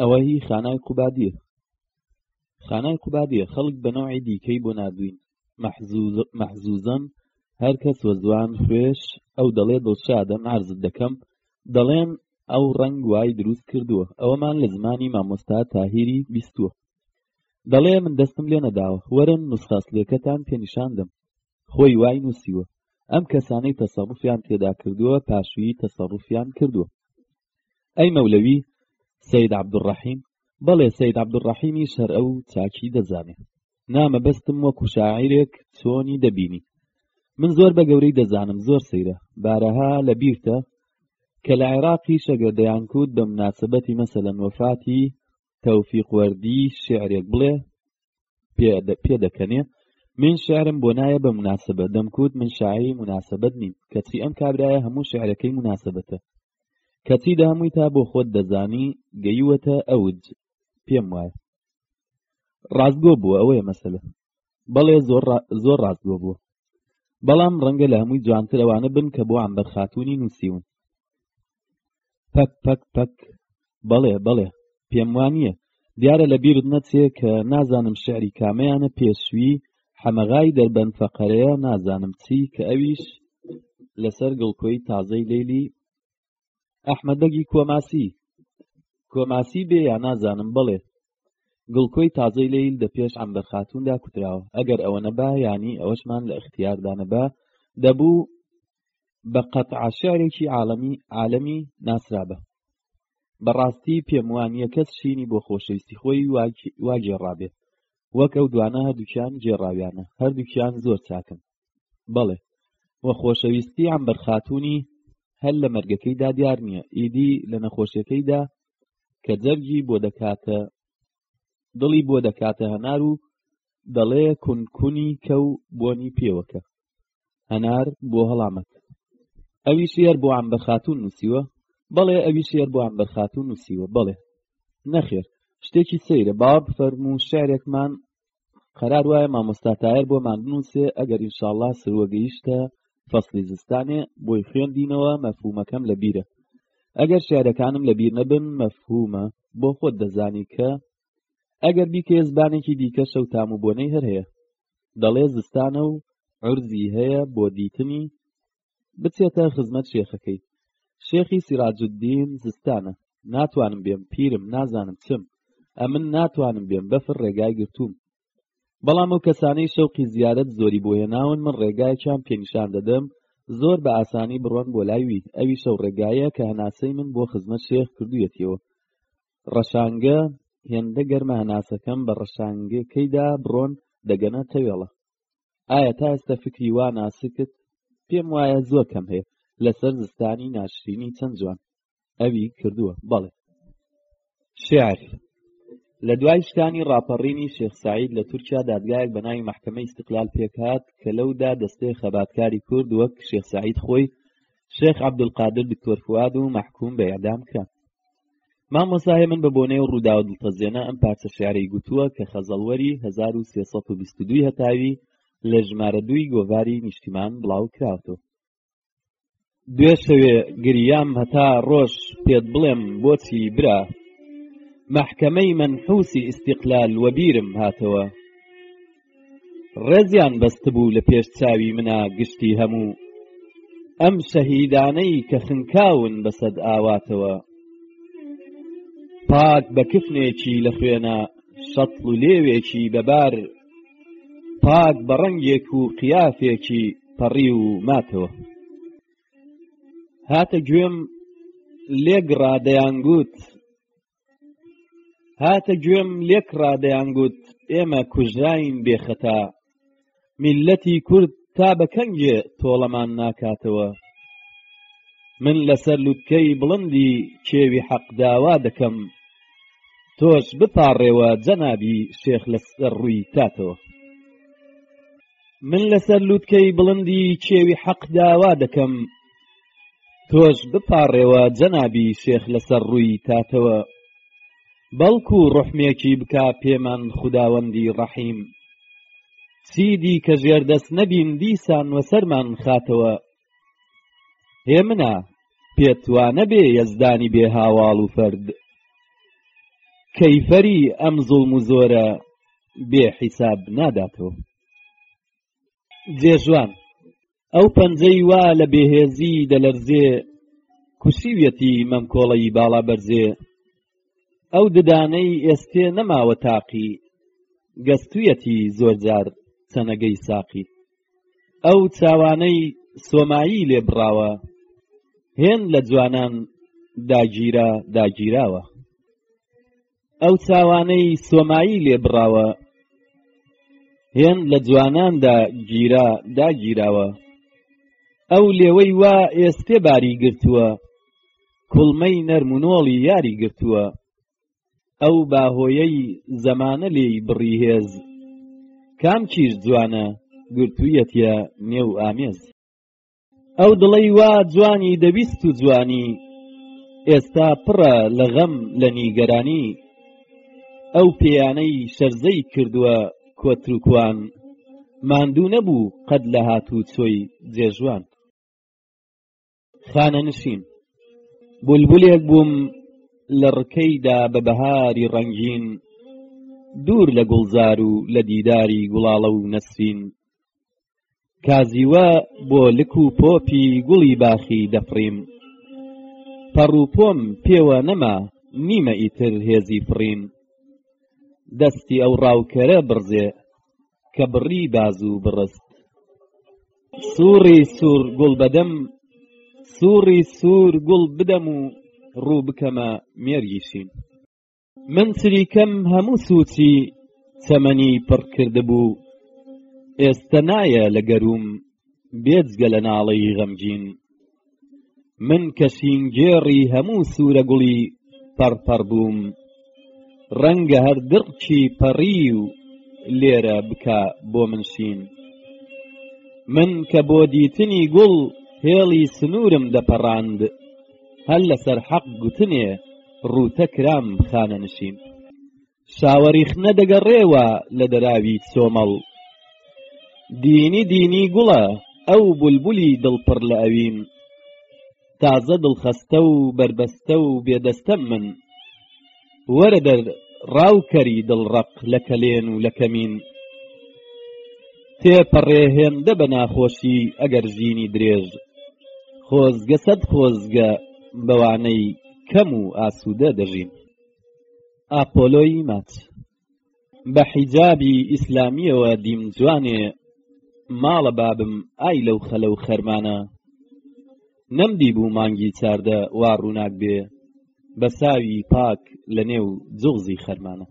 ئەوە هی خانای قوبادیە خانای قوبادیە خەڵک بە نەوعی دیکەی بۆ ناردوین مەحزوزەن هەر کەس وە زوان خوێش ئەو دەڵێ دڵشادە نارزت دەکەم دەڵێن ئەو ڕنگ وای دروست کردووە ئەوەمان لە زمانی مامۆستا تاهیری بیستووە دەڵێ من دەستم لێ نەداوە وەرن نوسخاسلەکەتان پێنیشاندم خۆی وای نووسیوە ئەم کەسانەی تەسەڕفیان تێدا کردووە پاشویی تەسەڕفیان کردووە ئەی مەولەوی سید عبدالرحیم بەڵێ سید عبدالرحیمی شەر ئەو چاکی دەزانێ نامەبەستم وەکو شاعیرێک چۆنی دەبینی من زۆر بە گەورەی دەزانم زۆر سەیرە بارەها لە بیرتە کە لە عێراقی شەگەردەیان کووت بە مناسبەتی مەسەلەن وەفاتی تەوفیق وەردی شعرێک بڵێ پێ دەکەنێ من شعرم بۆ نایە بە مناسبە دەمکوت من شاعری مناسبەت نیم کەچی ئەم کابرایە هەموو شعرەکەی مناسبەتە کەچی دە هەمووی تا بۆ خۆت دەزانی گەیوەتە ئەوج پێم وایە ڕاستگۆ بووە ئەوەیە مەسەلە بەڵێ زۆر زۆر ڕاستگۆ بووە بەڵام ڕەنگە لە هەمووی جوانتر ئەوانە بن کە بۆ ئەمبەر خاتوونی نووسیون پەک پەک پەک بەڵێ بەڵێ پێم وانە دیارە لە بیرت نەچێ کە نازانم شعری کامەیانە پێشوی حەمەغای دەربەن فەقەرەیە نازانم چی کە ئەویش لەسەر گڵکۆی تازەی لەیلی ئەحمەد بەگی کۆماسی کۆماسی بێ یا نازانم بڵێ گڵکۆی تازەی لەیل دە پێش ئەم بەرخاتوندا کوتراوە ئەگەر ئەوە نەبا ینی ئەوەشمان لە اختیاردا نەبا دەبوو بە قەت عشارێکی عاالمی عالەمی ناسرابە بەڕاستی پێم وانە کەس شینی بۆ خۆشەویستی خۆی واگێڕابێ وەک ئەو دوانە هەردووکیان گێڕاویانە هەردووکیان زۆر چاکن بەڵێ وە خۆشەویستی ئەم بەرخاتوونی هەر لە مەرگەکەیدا دیار نییە ئیدی لە نەخۆشیەکەیدا کە جەرگی بۆ دەکاتە دڵی بۆ دەکاتە هەنار و دەڵێ کونکونی کە و بۆنی پێوەکە هەنار بۆ هەڵامەت ئەوی شێر بۆ ئەم بەرخاتوون نووسیوە بەڵێ ئەوی شێر بۆ ئەم بەرخاتوو نووسیوە بەڵێ نەخێر شتێکی سەیرە باوە بفەرموو شارێکمان قەرار وایە مامۆستا تایر بۆ ماندنووسێ ئەگەر ئینشاءاللە سروە گەیشتە فەصلی زستانێ بۆی خوێندینەوە مەفهومەکەم لە بیرە ئەگەر شعرەکانم لە بیر نەبن مەفهومە بۆ خۆت دەزانی کە ئەگەر بیکێ زبانێکی دیکە شەو تام و بۆنەی هەر هەیە دەڵێ زستانە و عرزی هەیە بۆ دیتنی بچێتە خزمەت شێخەکەی شێخی سیراجدین زستانە ناتوانم بێم پیرم نازانم چم ئەمن ناتوانم بێم بەفر ڕێگای گرتووم بەڵام ئەو کەسانەی شەوقی زیارەت زۆری بۆ هێناون من ڕێگایەکیان پێنیشان دەدەم زۆر بە ئاسانی بڕۆن بۆ لایوی ئەوی شەو ڕێگایە کە هەناسەی من بۆ خزمەت شێخ کردویەتیەوە ڕەشانگە هێندە گەرمە هەناسەکەم بە ڕەشانگەکەیدا بڕۆن دەگەنە تەوێڵە ئایا تا ئێستا فکری وا ناسکت پێم وایە زۆر کەم هەیە لەسەر زستانی ناشرینی چەند جوان ئەوی کردووە بەڵێ شعر لە دوای شکانی ڕاپەڕینی شێخ سعید لە تورکیا دادگایەک بە ناوی محکمە ئیستقلال پێکهات کە لەودا دەستەی خەباتکاری کورد وەک شێخ سعید خۆی شێخ عبدولقادر دکتۆر فواد و محکوم بە ئەدام کرا مامۆساێ من بە بۆنەی ڕووداوە دڵتەزێنە ئەم پارچە شعرەی گوتووە کە خەزەڵوەری 1322 هەتاوی لە ژمارە دووی گۆڤاری نیشتیمان بڵاو کراوەتەوە دوێ شەوێ گریام هەتا ڕۆژ پێت بڵێم بۆچی برا محکەمەی منحوسی ئیسیقلال وەبیرم هاتەوە ڕێزیان بەستبوو لە پێش چاوی منا گشتی هەموو ئەم شەهیدانەی کە خنکاون بە سەد ئاواتەوە پاک بە کفنێکی لە خوێنە شەتڵ و لێوێکی بەبار پاک بە ڕەنگێک و قیافێکی پەڕی و ماتەوە هاتە گوێم لێگڕا دەیانگووت هاتە گوێم لێک ڕادەیان گوت ئێمە کوژراین بێخەتا میلەتی کورد تا بە کەنگێ تۆڵەمان ناکاتەوە من لەسەر لوتکەی بڵندی کێوی حەقداوا دەکەم تۆش بپاڕێوە جەنابی شێخ لەسەر ڕووی کاتەوە من لەسەر لووتکەی بڵندی کێوی حەق داوا دەکەم تۆش بپاڕێوە جەنابی شێخ لەسەر ڕووی تاتەوە بەڵکو ڕحمێکی بکا پێمان خوداوەندی ڕەحیم چی دیکە ژێردەست نەبین دیسان وەسەرمان خاتەوە هێمنە پێت وانەبێ یەزدانی بێ هاواڵ و فەرد کەیفەری ئەم زوڵم و زۆرە بێ حیساب ناداتەوە جێژوان ئەو پەنجەی وا لە بێهێزی دەلەرزێ کوشیویەتی مەمکۆڵەی باڵا بەرزێ ئەو ددانەی ئێستێ نەماوە تاقی گەستویەتی زۆرجار چەنەگەی ساقی ئەو چاوانەی سۆمایی لێ بڕاوە هێن لە جوانان داگیرا داگیراوە ئەو چاوانەی سۆمایی لێ بڕاوە هێن لە جواناندا گیرا داگیراوە ئەو لێوەی وا ئێستێ باری گرتووە کوڵمەی نەرمونۆڵی یاری گرتووە ئەو باهۆیەی زەمانە لێی بڕی هێز کام کیش جوانە گرتوویەتە نێو ئامێز ئەو دڵی وا جوانی دەویست و جوانی ئێستا پڕە لە غەم لە نیگەرانی ئەو پێیانەی شەرزەی کردووە کۆتروکوان ماندوو نەبوو قەت لە هاتوو چۆی جێژوان خانەنشین بولبولێک بووم لە ڕکەیدا بە بەهاری ڕەنگین دوور لە گوڵزار و لە دیداری گوڵاڵە و نەسرین کازیوە بۆ لک و پۆپی گوڵی باخی دەفریم پەڕوپۆم پێوە نەما نیمە ئیتر هێزی فڕین دەستی ئەو ڕاوکەرە بڕزێ کە بڕی باز و بڕست سوڕی سوور گوڵ بەدەم سوڕی سوور گوڵ بدەم و ڕوو بکەمە مێرگیشین من چریکەم هەموو سوچی چەمەنی پڕکرد بوو ئێستا نایە لە گەروم بێجگە لە ناڵەی غەمگین من کە شینگێڕی هەموو سوورە گوڵی پەڕپەڕ بووم ڕەنگە هەر دڕکی پەڕی و لێرە بکە بۆ من شین من کە بۆ دیتنی گوڵ هێڵی سنوورم دەپەڕاند هەر لەسەر حەق گوتنێ ڕووتە کرام خانە نشین شاوەریخنە دەگەڕێوە لە دەراوی سۆمەڵ دینی دینی گوڵە ئەو بولبولی دڵپڕ لە ئەوین تازە دڵخەستە و بەربەستە و بێدەستەم من وەرە دەر ڕاوکەری دڵڕەق لە کەلێن و لە کەمین تێپەڕێ هێندە بە ناخۆشی ئەگەر ژینی درێژ خۆزگە سەد خۆزگە بەوانەی کەم و ئاسوودە دەژین ئاپۆلۆی مات بە حیجابی ئیسلامیەوە دیم جوانێ ماڵە بابم ئای لەو خەلە و خەرمانە نەمدی بوو مانگی چاردە وا ڕووناک بێ بە ساوی پاک لە نێو جوغزی خەرمانە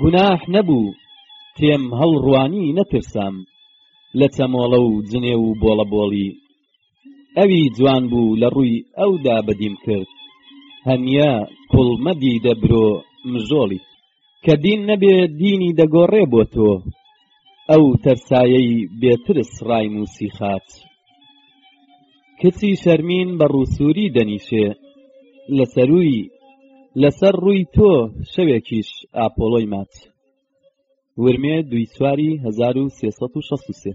گوناح نەبوو تێم هەڵڕوانی نەترسام لە چەمۆڵە و جنێ و بۆڵە بۆڵی ئەوی جوان بوو لە ڕووی ئەودا بەدیم کرد هەنیە کوڵ مەدی دەبرۆ مژۆڵی کە دین نەبێ دینی دەگۆڕێ بۆ تۆ ئەو تەرسایەی بێترس ڕای مووسی خاچ کچی شەرمین بە ڕووسووری دەنیشێ لە سەرووی لەسەر ڕووی تۆ شەوێکیش ئاپۆڵۆی ماچ ورمێ دوی سواری 1363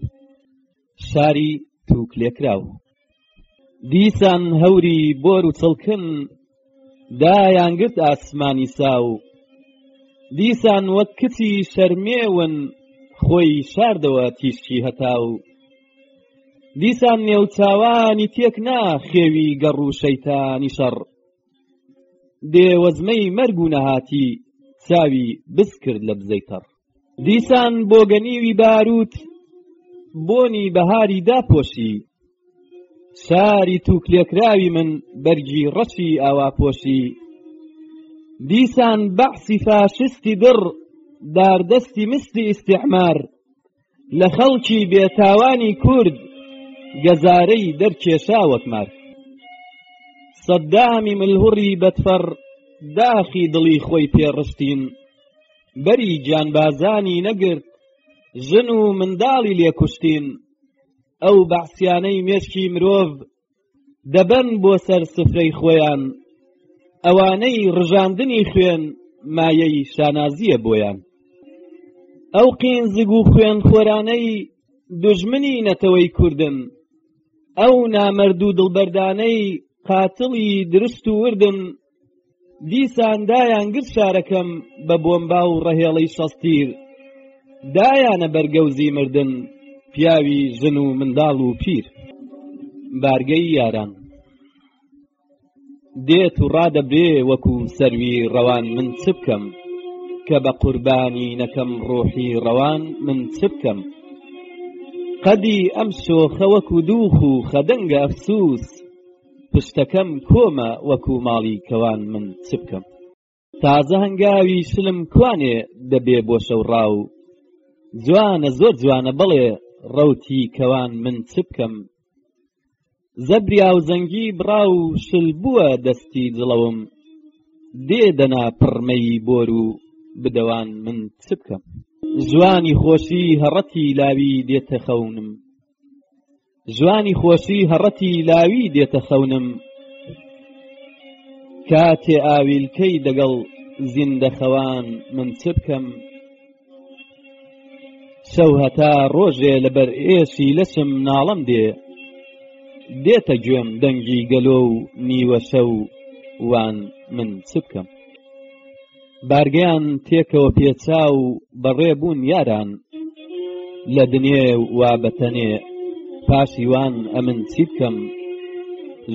شاری توک لێکراو دیسان هەوری بۆر و چڵکن دایانگرت ئاسمانی ساو دیسان وەک کچی شەرمێون خۆی شاردەوە تیشکی هەتاو دیسان نێوچاوانی تێک نا خێوی گەڕ و شەیتانی شەڕ دێوەزمەی مەرگ و نەهاتی چاوی بسکرد لە بزەی تەڕ دیسان بۆگەنیوی باروت بۆنی بەهاری داپۆشی شاری توکلێکراوی من بەرگی ڕەشی ئاواپۆشی دیسان بەعسی فاشستی دڕ داردەستی مستی ئیسیحمار لە خەڵکی بێتاوانی کورد گەزارەی دەرکێشا وەکمار سەدامی ملهوڕی بەتفەڕ داخی دڵی خۆی پێڕشتین بەری گیانبازانی نەگرت ژن و منداڵی لێکوشتین ئەو بەعسیانەی مێشکی مرۆڤ دەبەن بۆ سەر سفرەی خۆیان ئەوانەی ڕژاندنی خوێن مایەی شانازیە بۆیان ئەو قینزگ و خوێن خۆرانەی دژمنی نەتەوەی کوردن ئەو نامەرد و دڵبەردانەی قاتڵی درست و وردن دیسان دایان گرت شارەکەم بە بۆمبا و ڕەهێڵی شەستیر دایانە بەرگەوزی مردن پیاوی ژن و منداڵ و پیر بارگەی یاران دێت و ڕادەبێ وەکو سەروی ڕەوان من چ بکەم کە بە قوربانی نەکەم ڕۆحی ڕەوان من چ بکەم قەدی ئەم شۆخە وەکو دووخ و خەدەنگە ئەفسوس پشتەکەم کۆمە وەکو ماڵی کەوان من چ بکەم تازە هەنگاوی شلم کوانێ دەبێ بۆ شەوڕا و جوانە زۆر جوانە بڵێ ڕوتی کەوان من چ بکەم زەبریا و زەنگی بڕا و شل بووە دەستی جڵەوم دێ دەنا پڕمەی بۆر و بدەوان من چ بکەم جوانی خۆشی هەڕەتی لاوی دێتە خەونم جوانی خۆشی هەڕەتی لاوی دێتە خەونم کاتێ ئاویلکەی دەگەڵ زیندەخەوان من چ بکەم شەو هەتا ڕۆژێ لەبەر ئێشی لەشم ناڵم دێ دێتە گوێم دەنگی گەلۆ و نیوەشە و وان من چ بکەم بارگەیان تێکەوە پێچا و بەڕێ بوون یاران لە دنێ وا بەتەنێ پاشیوان ئەمن چی بکەم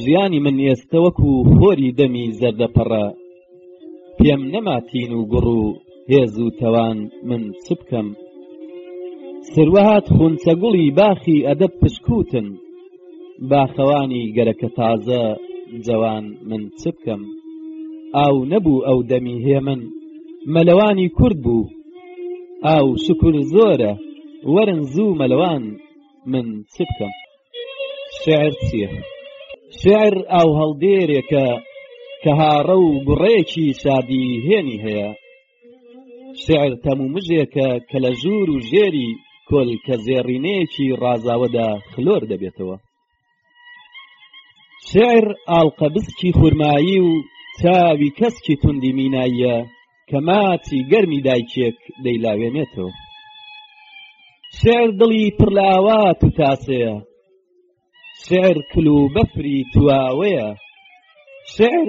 ژیانی من ئێستە وەکو خۆری دەمی زەردەپەڕە پێم نەماتین و گوڕ و هێز و تەوان من چ بکەم سروەهات خونچەگوڵی باخی ئەدەب پشکوتن باخەوانی گەرەکە تازە جەوان من چ بکەم ئاو نەبوو ئەو دەمی هێمن مەلەوانی کورد بوو ئاو شکر زۆرە وەرن زوو مەلەوان من چ بکەم شعر چیە شعر ئاو هەڵدێرێکە کە هاڕە و گوڕێکی شادی هێنی هەیە شعر تەمومژێکە کە لە ژوور و ژێری کۆل کە زێڕینەیەکی ڕازاوەدا خلۆر دەبێتەوە شعر ئاڵقەبسکی خورمایی و چاوی کەسکی توندی میناییە کە ماچی گەرمی دایکێک دەیلاوێنێتەوە شعر دڵی پڕ لە ئاوات و تاسەیە شعر کل و بەفری تواوەیە شعر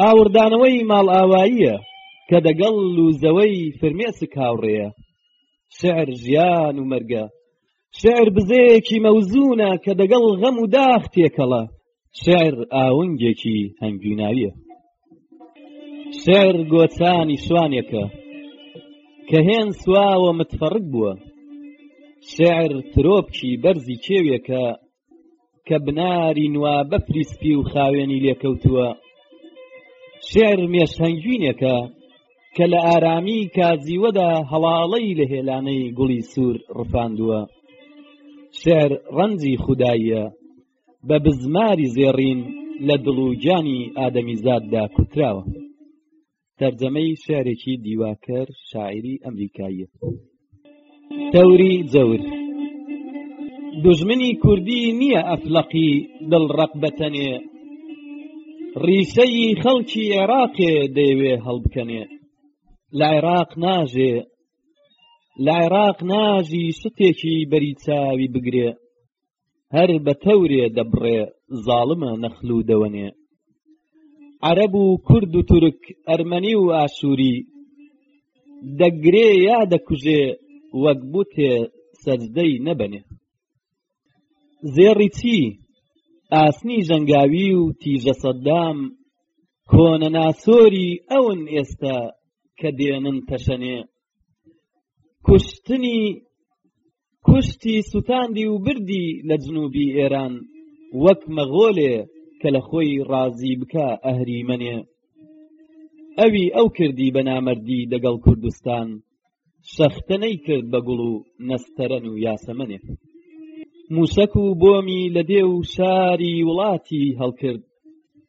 ئاوردانەوەی ماڵئاواییە کە دەگەڵ لوزەوەی فرمێسک هاوڕێیە شعر ژیان و مەرگە شعر بزەیەکی مەوزونە کە دەگەڵ غەم و داخ تێکەڵە شعر ئاونگێکی هەنگویناویە شعر گۆچانی شوانێکە کە هێن سواوە متفەڕک بووە شعر ترۆپکی بەرزی کێوێکە کە بناری نوا بەفری سپی و خاوێنی لێکەوتووە شعر مێشهەنگوینێکە کە لە ئارامی کازیوەدا هەڵاڵەی لە هێلانەی گوڵی سوور ڕفاندووە شعر ڕەنجی خوددایە بە بزماری زێڕین لە دڵ و گیانی ئادەمیزاددا کوتراوە تەرجەمەی شارێکی دیواکەر شاعری ئەمریکاییە تەوری جەور دژمنی کوردی نییە ئەفلەقی دڵ ڕق بەتەنێ ڕیشەی خەڵکی عێراقێ دەیەوێ هەڵبکەنێ لە عێراق ناژێ لە عێراق ناژی شتێکی بەری چاوی بگرێ هەر بە تەورێ دەبڕێ زاڵمە نەخل و دەوەنێ عەرەب و کورد و تورک ئەرمەنی و ئاشووری دەگرێ یا دەکوژێ وەک بوتێ سەجدەی نەبەنێ زێڕی چی ئاسنی ژەنگاوی و تیژە سەددام کۆنە ناسۆری ئەون ئێستا کە دێنن تەشەنێ کوشتنی کوشتی سوتاندی و بردی لە جنوبی ئێران وەک مەغۆلێ کە لە خۆی ڕازی بکە ئەهریمەنێ ئەوی ئەو کردی بە نامەردی دەگەڵ کوردستان شەختە نەیکرد بە گوڵ و نەستەرەن و یاسەمەنێ موشەک و بۆمی لە دێ و شاری وڵاتی هەڵکرد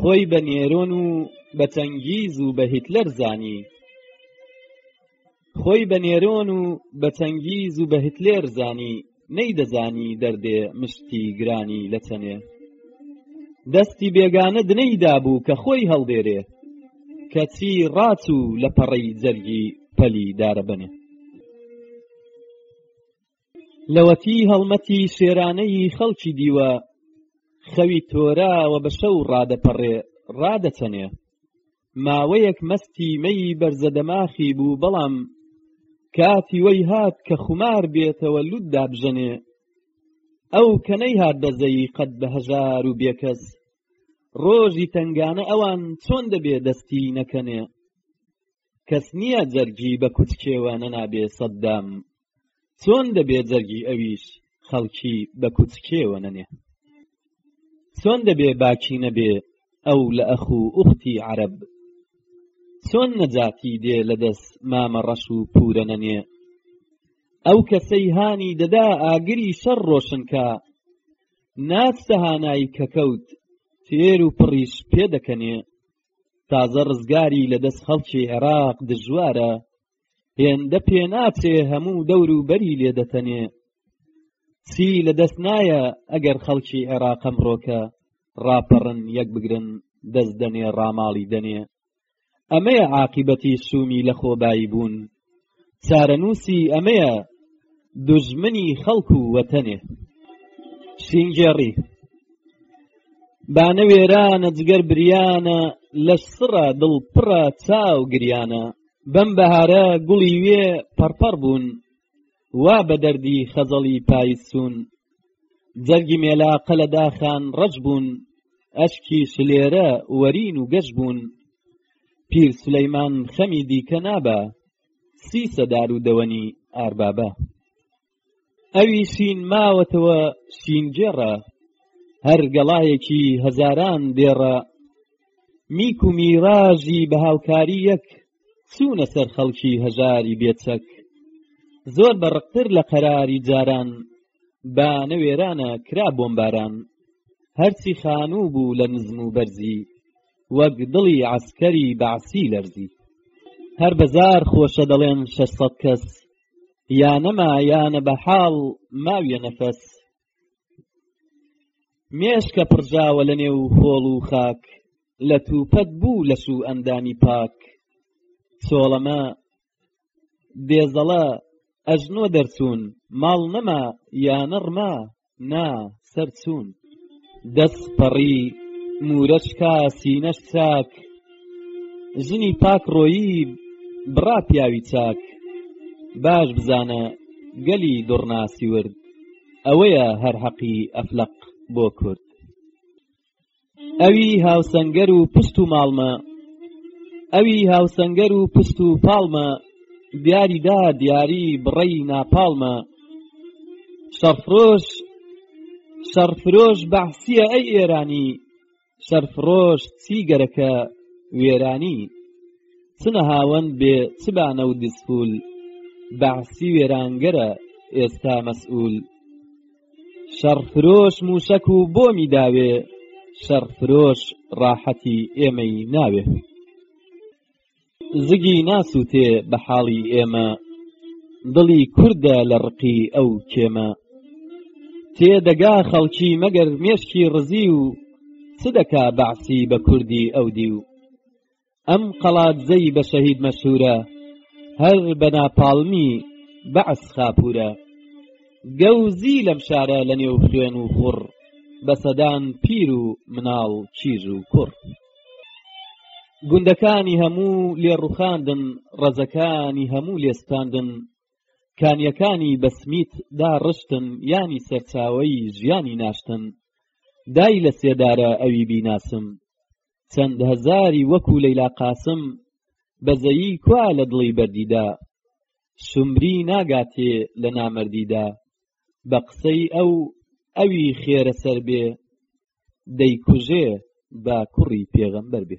خۆی بە نێرۆن و بە تەنگیز و بە هیتلەر زانی خۆی بە نێرۆن و بە تەنگیز و بە هیتلێر زانی نەیدەزانی دەردێ مشتی گرانی لە چەنێ دەستی بێگانە دنەیدا بوو کە خۆی هەڵدێرێ کەچی ڕات و لە پەڕەی جەرگی پەلی دارەبەنێ لەوەتی هەڵمەتی شێرانەی خەڵکی دیوە خەوی تۆراوە بە شەو ڕادەپەڕێ ڕادەچەنێ ماوەیەک مەستی مەی بەرزە دەماخی بوو بەڵام کاتی وەی هات کە خومار بێتەوە لوت دابژەنێ ئەو کە نەیهات دەزەی قەت بە هەژار و بێکەس ڕۆژی تنگانە ئەوان چۆن دەبێ دەستی نەکەنێ کەس نییە جەرگی بە کوچکێوە نەنابێ سەددام چۆن دەبێ جەرگی ئەویش خەڵکی بە کوچکێوە نەنێ چۆن دەبێ باکی نەبێ ئەو لە ئەخ و ئوختی عەرەب چۆن نەجاتی دێ لە دەست مامە ڕەش و پورە نەنێ ئەو کەسەی هانی دەدا ئاگری شەڕ ڕۆشنکە ناچتە هانایی کەکەوت تێر و پڕیش پێ دەکەنێ تازە ڕزگاری لە دەست خەڵکی عێراق دژوارە هێندە پێناچێ هەموو دەور و بەری لێ دەتەنێ چی لە دەست نایە ئەگەر خەڵکی عێراقم ڕۆکە ڕاپەڕن یەک بگرن دەست دەنێ ڕاماڵی دەنێ ئەمەیە عاقیبەتی سوومی لە خۆبایی بوون چارەنووسی ئەمەیە دژمنی خەڵک و وەتەنێ شینگێڕی بانە وێرانە جگەر بریانە لە سڕە دڵ پڕە چاو گریانە بەم بەهارە گوڵی وێ پەڕپەڕ بوون وا بە دەردی خەزەڵی پایسون جەرگی مێلا قەلە داخان ڕەج بوون ئەشکی شلێرە وەرین و گەش بوون پیر سلەیمان خەمی دیکە نابە سیسە دار و دەوەنی ئاربابە ئەوی سین ماوەتەوە سینگێڕە هەر گەڵایەکی هەزاران دێڕە میک و میرازی بە هاوکاری یەک چوونە سەر خەڵکی هەژاری بێچەک زۆر بە ڕقتر لە قەراری جاران با نەوێرانە کرا بۆمباران هەرچی خانوو بوو لە نزم و بەرزی وەک دڵی عسکەری بەعسی لەرزی هەر بەزار خۆشە دەڵێن شەشسەد کەس یانەما یانە بە حاڵ ماویە نەفەس مێشکە پڕژاوە لە نێو خۆڵ و خاک لە توپەت بوو لە سوو ئەندامی پاک سۆڵەمە بێزەڵە ئەژنۆ دەرچوون ماڵ نەما یانە ڕما نا سەر چوون دەست پەڕی مورەشکا سینەش چاک ژنی پاک ڕۆیی بڕا پیاوی چاک باش بزانە گەلی دڕناسی ورد ئەوەیە هەر هەقی ئەفلەق بۆ کورد ئەوی هاوسەنگەر و پشت و ماڵمە ئەوی هاوسەنگەر و پشت و پاڵمە دیاری دا دیاری بڕی ناپاڵمە شەڕفرۆش شەڕفرۆش بەعسیە ئەی ئێرانی شەرفرۆش چی گەرەکە وێرانی چ نەهاوەند بێ چ بانە و دزفول بەعسی وێرانگەرە ئێستا مەسئول شەڕفرۆش مووشەک و بۆمی داوێ شەڕفرۆش ڕاحەتی ئێمەی ناوێ زگی ناسووتێ بە حاڵی ئێمە دڵی کوردە لە ڕقی ئەو کێمە تێدەگا خەڵکی مەگەر مێشکی ڕزی و چ دەکا بەعسی بە کوردی ئەو دی و ئەم قەڵادزەی بە شەهید مەشهوورە هەر بە ناپاڵمی بەعس خاپوورە گەوزی لەم شارە لە نێو خوێن و خوڕ بە سەدان پیر و مناڵ کیژ و کوڕ گوندەکانی هەموو لێ ڕوخاندن ڕەزەکانی هەموو لێستاندن کانیەکانی بەسمیت دا ڕشتن ینی سەرچاوی ژیانی ناشتن دای لە سێدارە ئەوی بیناسم چەند هەزاری وەکو لەیلا قاسم بەزەیی کوا لە دڵی بەردیدا سومبری ناگاتێ لە نامەردیدا بە قسەی ئەو ئەوی خێرە سەر بێ دەیکوژێ با کوڕی پێغەمبەر بێ